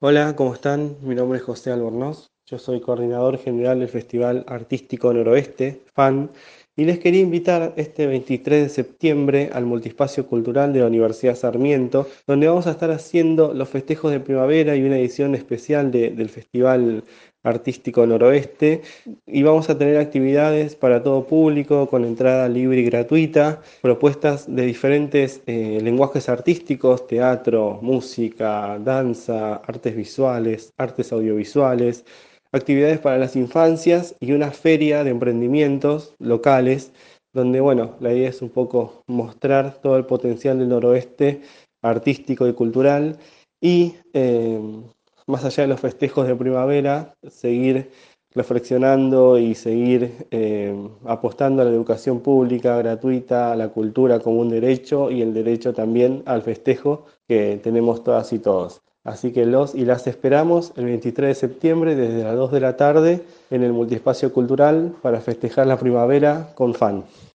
Hola, ¿cómo están? Mi nombre es José Albornoz, yo soy coordinador general del Festival Artístico Noroeste, FAN, y les quería invitar este 23 de septiembre al Multispacio Cultural de la Universidad Sarmiento, donde vamos a estar haciendo los festejos de primavera y una edición especial del Festival Artístico Noroeste. Y vamos a tener actividades para todo público con entrada libre y gratuita, propuestas de diferentes eh, lenguajes artísticos, teatro, música, danza, artes visuales, artes audiovisuales, actividades para las infancias y una feria de emprendimientos locales donde, bueno, la idea es un poco mostrar todo el potencial del noroeste artístico y cultural y eh, más allá de los festejos de primavera, seguir reflexionando y seguir eh, apostando a la educación pública gratuita, a la cultura como un derecho y el derecho también al festejo que tenemos todas y todos. Así que los y las esperamos el 23 de septiembre desde las 2 de la tarde en el Multiespacio Cultural para festejar la primavera con FAN.